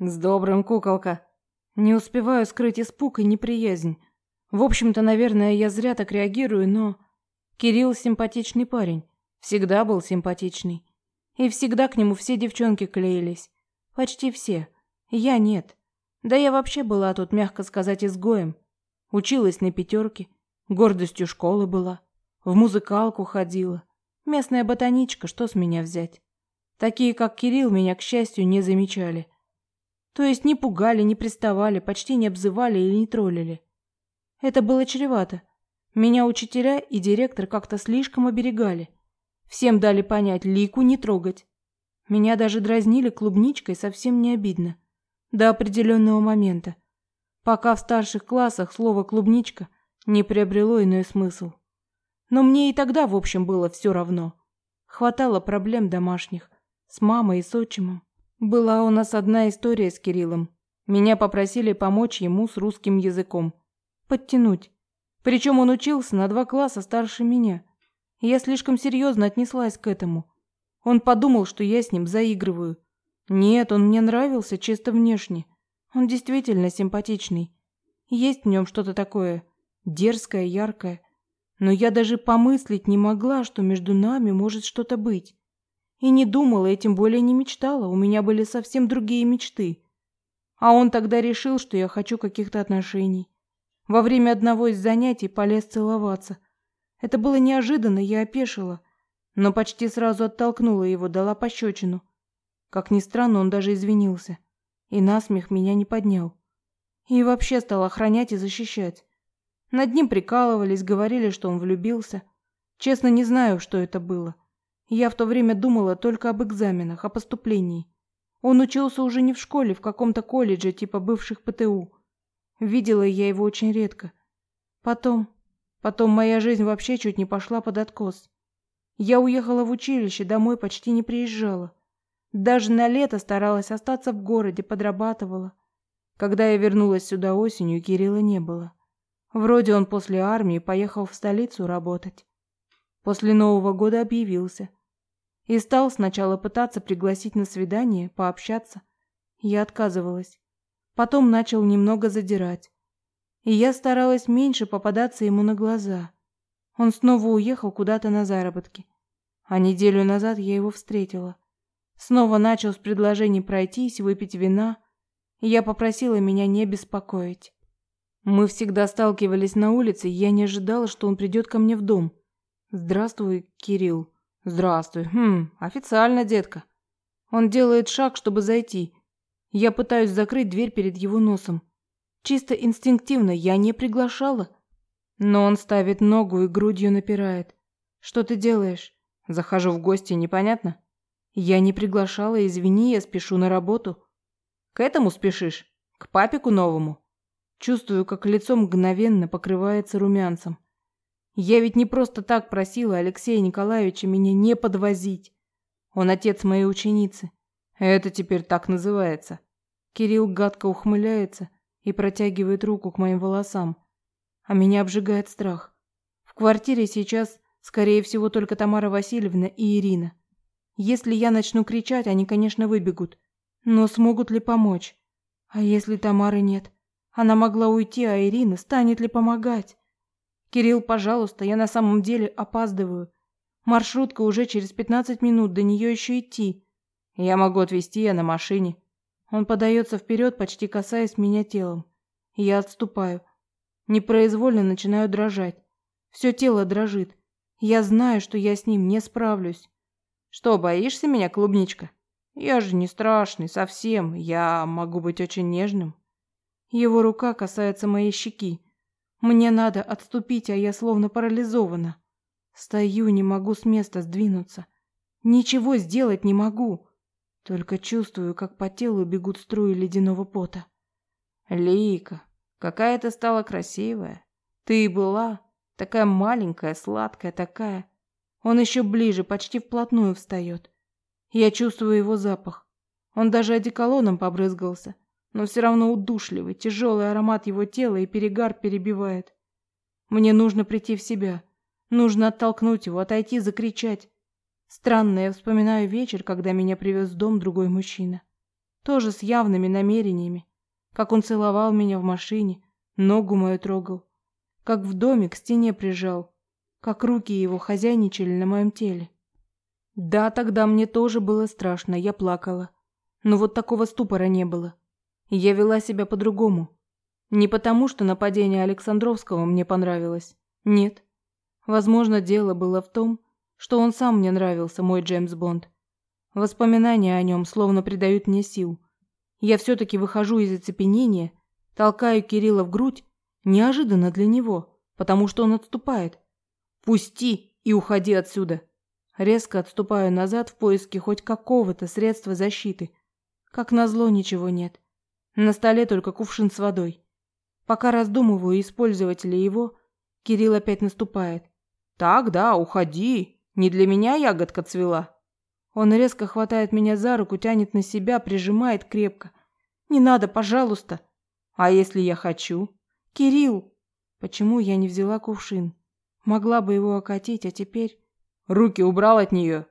С добрым, куколка. Не успеваю скрыть испуг и неприязнь. В общем-то, наверное, я зря так реагирую, но... Кирилл симпатичный парень. Всегда был симпатичный. И всегда к нему все девчонки клеились. Почти все. Я нет. Да я вообще была тут, мягко сказать, изгоем. Училась на пятерке. Гордостью школы была. В музыкалку ходила. Местная ботаничка, что с меня взять? Такие, как Кирилл, меня, к счастью, не замечали. То есть не пугали, не приставали, почти не обзывали или не троллили. Это было чревато. Меня учителя и директор как-то слишком оберегали. Всем дали понять, Лику не трогать. Меня даже дразнили клубничкой совсем не обидно. До определенного момента. Пока в старших классах слово «клубничка» не приобрело иной смысл. Но мне и тогда, в общем, было все равно. Хватало проблем домашних. С мамой и с отчимом. Была у нас одна история с Кириллом. Меня попросили помочь ему с русским языком. Подтянуть. Причем он учился на два класса старше меня. Я слишком серьезно отнеслась к этому. Он подумал, что я с ним заигрываю. Нет, он мне нравился чисто внешне. Он действительно симпатичный. Есть в нем что-то такое дерзкое, яркое. Но я даже помыслить не могла, что между нами может что-то быть. И не думала, и тем более не мечтала, у меня были совсем другие мечты. А он тогда решил, что я хочу каких-то отношений. Во время одного из занятий полез целоваться. Это было неожиданно, я опешила, но почти сразу оттолкнула его, дала пощечину. Как ни странно, он даже извинился. И насмех меня не поднял. И вообще стал охранять и защищать. Над ним прикалывались, говорили, что он влюбился. Честно, не знаю, что это было. Я в то время думала только об экзаменах, о поступлении. Он учился уже не в школе, в каком-то колледже, типа бывших ПТУ. Видела я его очень редко. Потом... Потом моя жизнь вообще чуть не пошла под откос. Я уехала в училище, домой почти не приезжала. Даже на лето старалась остаться в городе, подрабатывала. Когда я вернулась сюда осенью, Кирилла не было. Вроде он после армии поехал в столицу работать. После Нового года объявился. И стал сначала пытаться пригласить на свидание, пообщаться. Я отказывалась. Потом начал немного задирать. И я старалась меньше попадаться ему на глаза. Он снова уехал куда-то на заработки. А неделю назад я его встретила. Снова начал с предложений пройтись, выпить вина. И я попросила меня не беспокоить. Мы всегда сталкивались на улице, и я не ожидала, что он придет ко мне в дом. «Здравствуй, Кирилл», Здравствуй. Хм, официально, детка. Он делает шаг, чтобы зайти. Я пытаюсь закрыть дверь перед его носом. Чисто инстинктивно я не приглашала. Но он ставит ногу и грудью напирает. Что ты делаешь? Захожу в гости, непонятно? Я не приглашала, извини, я спешу на работу. К этому спешишь? К папику новому? Чувствую, как лицо мгновенно покрывается румянцем. Я ведь не просто так просила Алексея Николаевича меня не подвозить. Он отец моей ученицы. Это теперь так называется. Кирилл гадко ухмыляется и протягивает руку к моим волосам. А меня обжигает страх. В квартире сейчас, скорее всего, только Тамара Васильевна и Ирина. Если я начну кричать, они, конечно, выбегут. Но смогут ли помочь? А если Тамары нет? Она могла уйти, а Ирина станет ли помогать? Кирилл, пожалуйста, я на самом деле опаздываю. Маршрутка уже через пятнадцать минут, до нее еще идти. Я могу отвезти я на машине. Он подается вперед, почти касаясь меня телом. Я отступаю. Непроизвольно начинаю дрожать. Все тело дрожит. Я знаю, что я с ним не справлюсь. Что, боишься меня, клубничка? Я же не страшный совсем. Я могу быть очень нежным. Его рука касается моей щеки. Мне надо отступить, а я словно парализована. Стою, не могу с места сдвинуться. Ничего сделать не могу. Только чувствую, как по телу бегут струи ледяного пота. Лика, какая ты стала красивая. Ты и была такая маленькая, сладкая такая. Он еще ближе, почти вплотную встает. Я чувствую его запах. Он даже одеколоном побрызгался но все равно удушливый, тяжелый аромат его тела и перегар перебивает. Мне нужно прийти в себя. Нужно оттолкнуть его, отойти, закричать. Странно, я вспоминаю вечер, когда меня привез в дом другой мужчина. Тоже с явными намерениями. Как он целовал меня в машине, ногу мою трогал. Как в доме к стене прижал. Как руки его хозяйничали на моем теле. Да, тогда мне тоже было страшно, я плакала. Но вот такого ступора не было. Я вела себя по-другому. Не потому, что нападение Александровского мне понравилось. Нет. Возможно, дело было в том, что он сам мне нравился, мой Джеймс Бонд. Воспоминания о нем словно придают мне сил. Я все-таки выхожу из оцепенения, толкаю Кирилла в грудь, неожиданно для него, потому что он отступает. «Пусти и уходи отсюда!» Резко отступаю назад в поиске хоть какого-то средства защиты. Как назло, ничего нет. На столе только кувшин с водой. Пока раздумываю, использовать ли его, Кирилл опять наступает. «Так, да, уходи. Не для меня ягодка цвела». Он резко хватает меня за руку, тянет на себя, прижимает крепко. «Не надо, пожалуйста». «А если я хочу?» «Кирилл!» Почему я не взяла кувшин? Могла бы его окатить, а теперь... «Руки убрал от нее!»